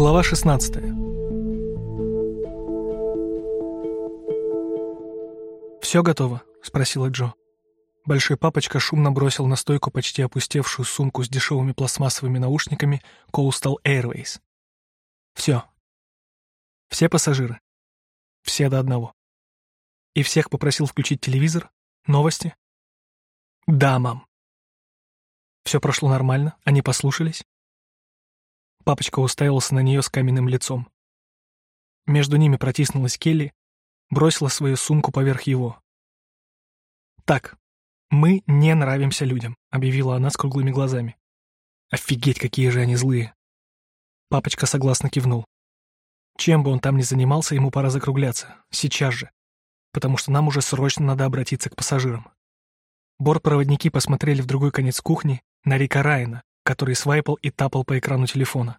Глава 16 «Все готово?» — спросила Джо. Большой папочка шумно бросил на стойку почти опустевшую сумку с дешевыми пластмассовыми наушниками Coastal Airways. «Все. Все пассажиры. Все до одного. И всех попросил включить телевизор, новости?» «Да, мам». «Все прошло нормально? Они послушались?» Папочка уставился на нее с каменным лицом. Между ними протиснулась Келли, бросила свою сумку поверх его. «Так, мы не нравимся людям», — объявила она с круглыми глазами. «Офигеть, какие же они злые!» Папочка согласно кивнул. Чем бы он там ни занимался, ему пора закругляться. Сейчас же. Потому что нам уже срочно надо обратиться к пассажирам. Бортпроводники посмотрели в другой конец кухни на Рика Райана, который свайпал и тапал по экрану телефона.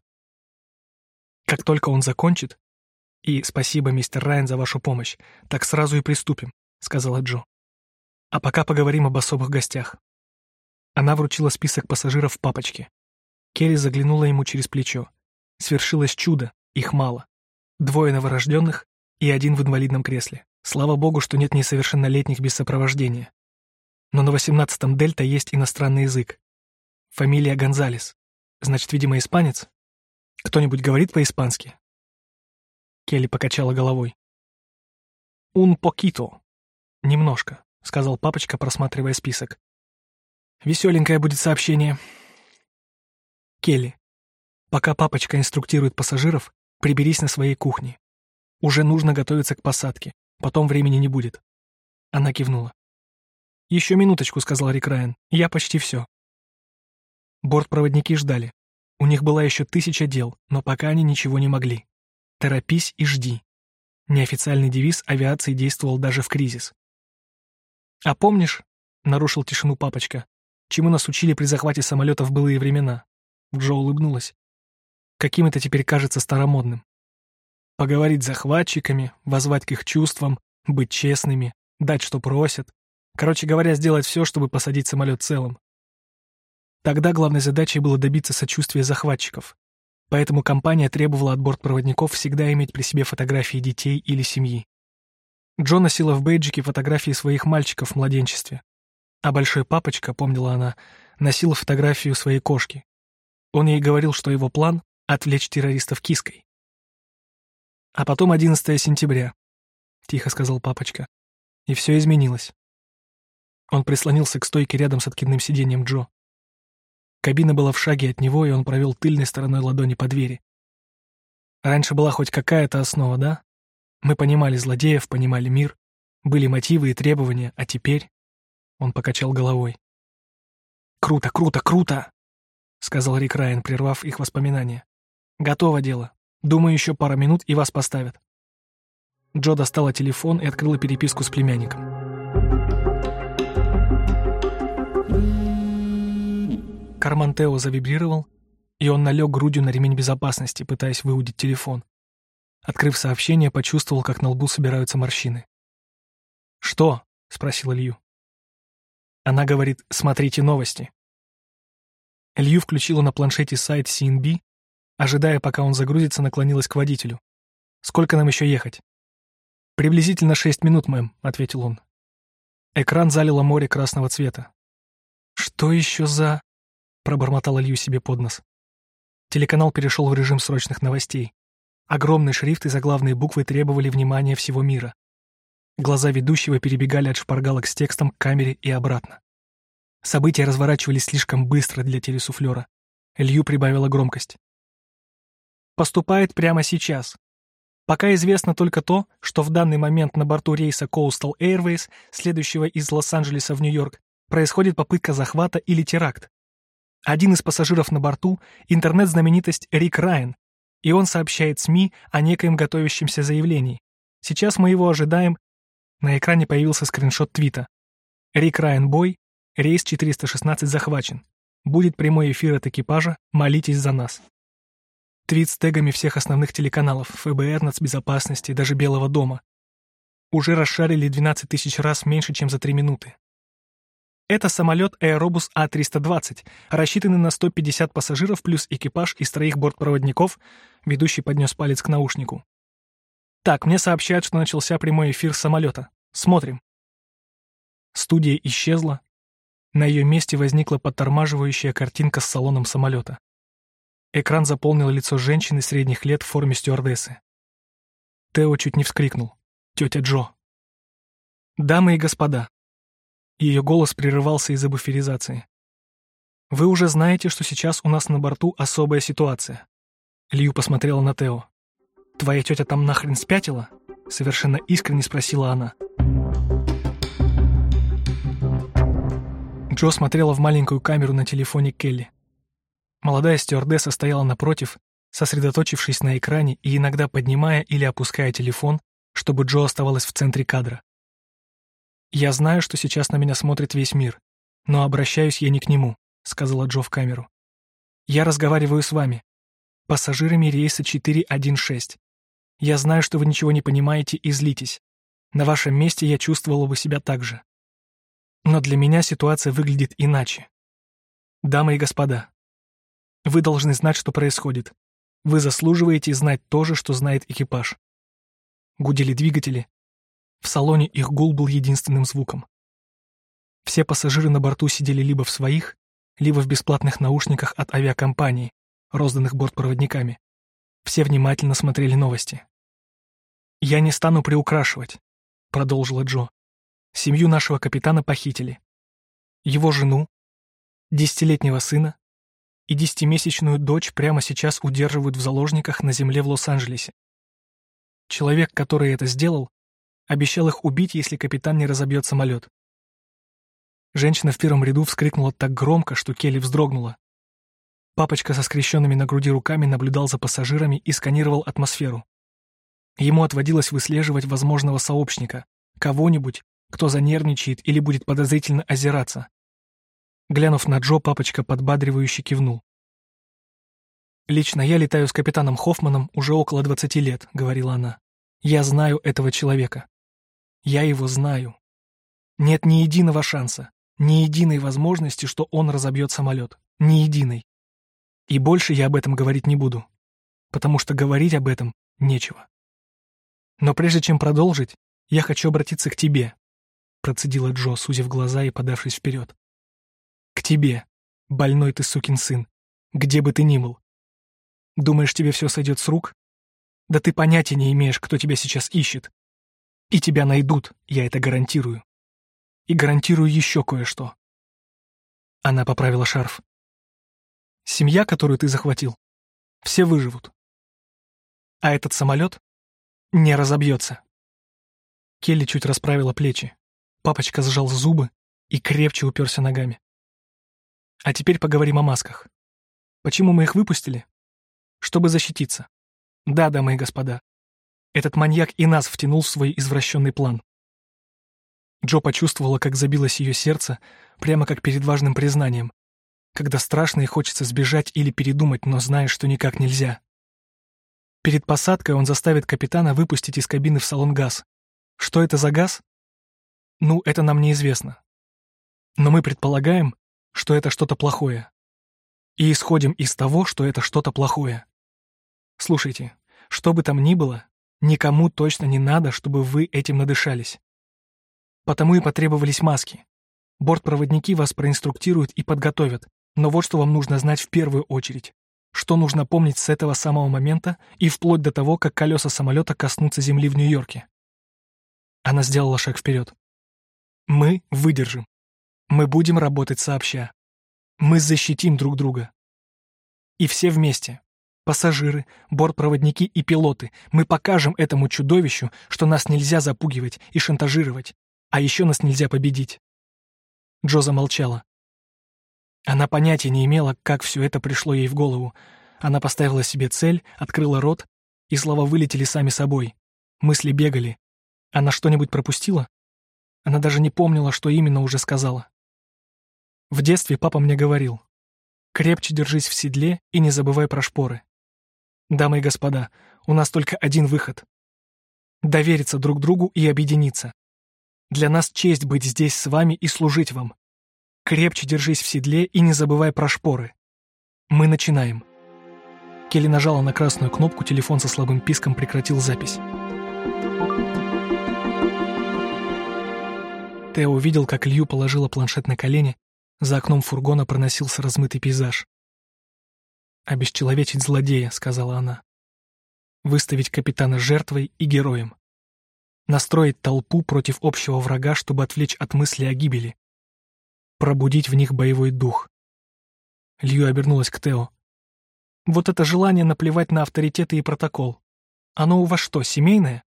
Как только он закончит, и спасибо, мистер Райан, за вашу помощь, так сразу и приступим, сказала Джо. А пока поговорим об особых гостях. Она вручила список пассажиров папочке. Келли заглянула ему через плечо. Свершилось чудо, их мало. Двое новорожденных и один в инвалидном кресле. Слава богу, что нет несовершеннолетних без сопровождения. Но на 18-м Дельта есть иностранный язык. Фамилия Гонзалес. Значит, видимо, испанец? Кто-нибудь говорит по-испански?» Келли покачала головой. «Un poquito». «Немножко», — сказал папочка, просматривая список. «Веселенькое будет сообщение». «Келли, пока папочка инструктирует пассажиров, приберись на своей кухне. Уже нужно готовиться к посадке, потом времени не будет». Она кивнула. «Еще минуточку», — сказал Рик Райан. «Я почти все». Бортпроводники ждали. У них была еще тысяча дел, но пока они ничего не могли. «Торопись и жди». Неофициальный девиз авиации действовал даже в кризис. «А помнишь, — нарушил тишину папочка, — чему нас учили при захвате самолета в былые времена?» Джо улыбнулась. «Каким это теперь кажется старомодным? Поговорить с захватчиками, возвать к их чувствам, быть честными, дать, что просят. Короче говоря, сделать все, чтобы посадить самолет целым. Тогда главной задачей было добиться сочувствия захватчиков. Поэтому компания требовала от бортпроводников всегда иметь при себе фотографии детей или семьи. Джо носила в бейджике фотографии своих мальчиков в младенчестве. А большой папочка, помнила она, носила фотографию своей кошки. Он ей говорил, что его план — отвлечь террористов киской. А потом 11 сентября, — тихо сказал папочка. И все изменилось. Он прислонился к стойке рядом с откидным сиденьем Джо. Кабина была в шаге от него, и он провел тыльной стороной ладони по двери. Раньше была хоть какая-то основа, да? Мы понимали злодеев, понимали мир, были мотивы и требования, а теперь... Он покачал головой. «Круто, круто, круто!» — сказал Рик Райан, прервав их воспоминания. «Готово дело. Думаю, еще пара минут, и вас поставят». Джо достала телефон и открыла переписку с племянником. Карман Тео завибрировал, и он налег грудью на ремень безопасности, пытаясь выудить телефон. Открыв сообщение, почувствовал, как на лбу собираются морщины. «Что?» — спросил Илью. Она говорит «Смотрите новости». Илью включила на планшете сайт CNB, ожидая, пока он загрузится, наклонилась к водителю. «Сколько нам еще ехать?» «Приблизительно шесть минут, мэм», — ответил он. Экран залило море красного цвета. «Что еще за...» пробормотал Илью себе под нос. Телеканал перешел в режим срочных новостей. Огромный шрифт и заглавные буквы требовали внимания всего мира. Глаза ведущего перебегали от шпаргалок с текстом к камере и обратно. События разворачивались слишком быстро для телесуфлера. Илью прибавила громкость. «Поступает прямо сейчас. Пока известно только то, что в данный момент на борту рейса Coastal Airways, следующего из Лос-Анджелеса в Нью-Йорк, происходит попытка захвата или теракт. Один из пассажиров на борту — интернет-знаменитость Рик Райан, и он сообщает СМИ о некоем готовящемся заявлении. Сейчас мы его ожидаем. На экране появился скриншот твита. Рик Райан Бой, рейс 416 захвачен. Будет прямой эфир от экипажа, молитесь за нас. Твит с тегами всех основных телеканалов, ФБР, нацбезопасности, даже Белого дома. Уже расшарили 12 тысяч раз меньше, чем за три минуты. Это самолет Aerobus А-320, рассчитанный на 150 пассажиров плюс экипаж из троих бортпроводников, ведущий поднес палец к наушнику. Так, мне сообщают, что начался прямой эфир самолета. Смотрим. Студия исчезла. На ее месте возникла подтормаживающая картинка с салоном самолета. Экран заполнил лицо женщины средних лет в форме стюардессы. Тео чуть не вскрикнул. Тетя Джо. «Дамы и господа». Ее голос прерывался из-за буферизации. «Вы уже знаете, что сейчас у нас на борту особая ситуация». Лью посмотрела на Тео. «Твоя тетя там нахрен спятила?» Совершенно искренне спросила она. Джо смотрела в маленькую камеру на телефоне Келли. Молодая стюардесса стояла напротив, сосредоточившись на экране и иногда поднимая или опуская телефон, чтобы Джо оставалась в центре кадра. «Я знаю, что сейчас на меня смотрит весь мир, но обращаюсь я не к нему», — сказала Джо в камеру. «Я разговариваю с вами, пассажирами рейса 416. Я знаю, что вы ничего не понимаете и злитесь. На вашем месте я чувствовала бы себя так же. Но для меня ситуация выглядит иначе. Дамы и господа, вы должны знать, что происходит. Вы заслуживаете знать то же, что знает экипаж. Гудели двигатели. В салоне их гул был единственным звуком. Все пассажиры на борту сидели либо в своих, либо в бесплатных наушниках от авиакомпании, розданных бортпроводниками. Все внимательно смотрели новости. «Я не стану приукрашивать», — продолжила Джо. Семью нашего капитана похитили. Его жену, десятилетнего сына и десятимесячную дочь прямо сейчас удерживают в заложниках на земле в Лос-Анджелесе. Человек, который это сделал, обещал их убить, если капитан не разобьет самолет. Женщина в первом ряду вскрикнула так громко, что Келли вздрогнула. Папочка со скрещенными на груди руками наблюдал за пассажирами и сканировал атмосферу. Ему отводилось выслеживать возможного сообщника, кого-нибудь, кто занервничает или будет подозрительно озираться. Глянув на Джо, папочка подбадривающе кивнул. «Лично я летаю с капитаном Хоффманом уже около 20 лет», — говорила она. «Я знаю этого человека. Я его знаю. Нет ни единого шанса, ни единой возможности, что он разобьет самолет. Ни единой. И больше я об этом говорить не буду, потому что говорить об этом нечего. Но прежде чем продолжить, я хочу обратиться к тебе, процедила Джо, сузив глаза и подавшись вперед. «К тебе, больной ты сукин сын, где бы ты ни был. Думаешь, тебе все сойдет с рук? Да ты понятия не имеешь, кто тебя сейчас ищет. И тебя найдут, я это гарантирую. И гарантирую еще кое-что». Она поправила шарф. «Семья, которую ты захватил, все выживут. А этот самолет не разобьется». Келли чуть расправила плечи. Папочка сжал зубы и крепче уперся ногами. А теперь поговорим о масках. Почему мы их выпустили? Чтобы защититься. Да, дамы и господа. Этот маньяк и нас втянул в свой извращенный план. Джо почувствовала, как забилось ее сердце, прямо как перед важным признанием, когда страшно и хочется сбежать или передумать, но знаешь, что никак нельзя. Перед посадкой он заставит капитана выпустить из кабины в салон газ. Что это за газ? Ну, это нам неизвестно. Но мы предполагаем, что это что-то плохое. И исходим из того, что это что-то плохое. Слушайте, что бы там ни было, никому точно не надо, чтобы вы этим надышались. Потому и потребовались маски. Бортпроводники вас проинструктируют и подготовят, но вот что вам нужно знать в первую очередь. Что нужно помнить с этого самого момента и вплоть до того, как колеса самолета коснутся земли в Нью-Йорке. Она сделала шаг вперед. Мы выдержим. Мы будем работать сообща. Мы защитим друг друга. И все вместе. Пассажиры, бортпроводники и пилоты. Мы покажем этому чудовищу, что нас нельзя запугивать и шантажировать. А еще нас нельзя победить. Джо замолчала. Она понятия не имела, как все это пришло ей в голову. Она поставила себе цель, открыла рот, и слова вылетели сами собой. Мысли бегали. Она что-нибудь пропустила? Она даже не помнила, что именно уже сказала. В детстве папа мне говорил, «Крепче держись в седле и не забывай про шпоры». Дамы и господа, у нас только один выход. Довериться друг другу и объединиться. Для нас честь быть здесь с вами и служить вам. Крепче держись в седле и не забывай про шпоры. Мы начинаем. Келли нажала на красную кнопку, телефон со слабым писком прекратил запись. Тео увидел, как Лью положила планшет на колени, за окном фургона проносился размытый пейзаж. «Обесчеловечить злодея», — сказала она. «Выставить капитана жертвой и героем. Настроить толпу против общего врага, чтобы отвлечь от мысли о гибели. Пробудить в них боевой дух». Лью обернулась к Тео. «Вот это желание наплевать на авторитеты и протокол. Оно у вас что, семейное?»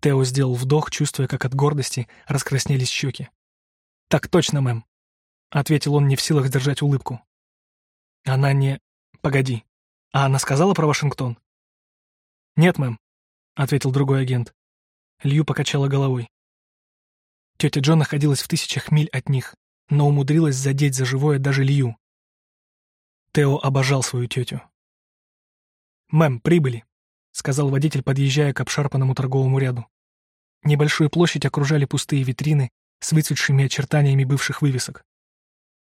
Тео сделал вдох, чувствуя, как от гордости раскраснелись щеки. «Так точно, мэм», — ответил он, не в силах сдержать улыбку. «Она не... Погоди. А она сказала про Вашингтон?» «Нет, мэм», — ответил другой агент. Лью покачала головой. Тетя Джо находилась в тысячах миль от них, но умудрилась задеть за живое даже Лью. Тео обожал свою тетю. «Мэм, прибыли», — сказал водитель, подъезжая к обшарпанному торговому ряду. Небольшую площадь окружали пустые витрины с выцветшими очертаниями бывших вывесок.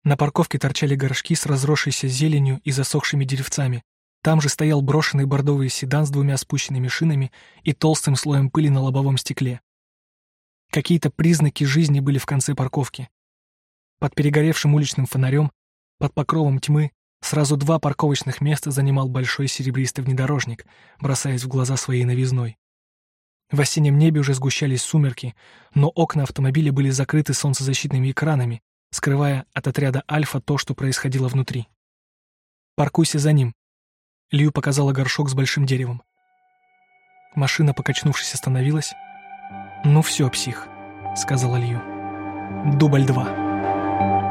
На парковке торчали горшки с разросшейся зеленью и засохшими деревцами. Там же стоял брошенный бордовый седан с двумя спущенными шинами и толстым слоем пыли на лобовом стекле. Какие-то признаки жизни были в конце парковки. Под перегоревшим уличным фонарем, под покровом тьмы, сразу два парковочных места занимал большой серебристый внедорожник, бросаясь в глаза своей новизной. В осеннем небе уже сгущались сумерки, но окна автомобиля были закрыты солнцезащитными экранами, скрывая от отряда «Альфа» то, что происходило внутри. «Паркуйся за ним», — Лью показала горшок с большим деревом. Машина, покачнувшись, остановилась. «Ну все, псих», — сказала Лью. «Дубль два».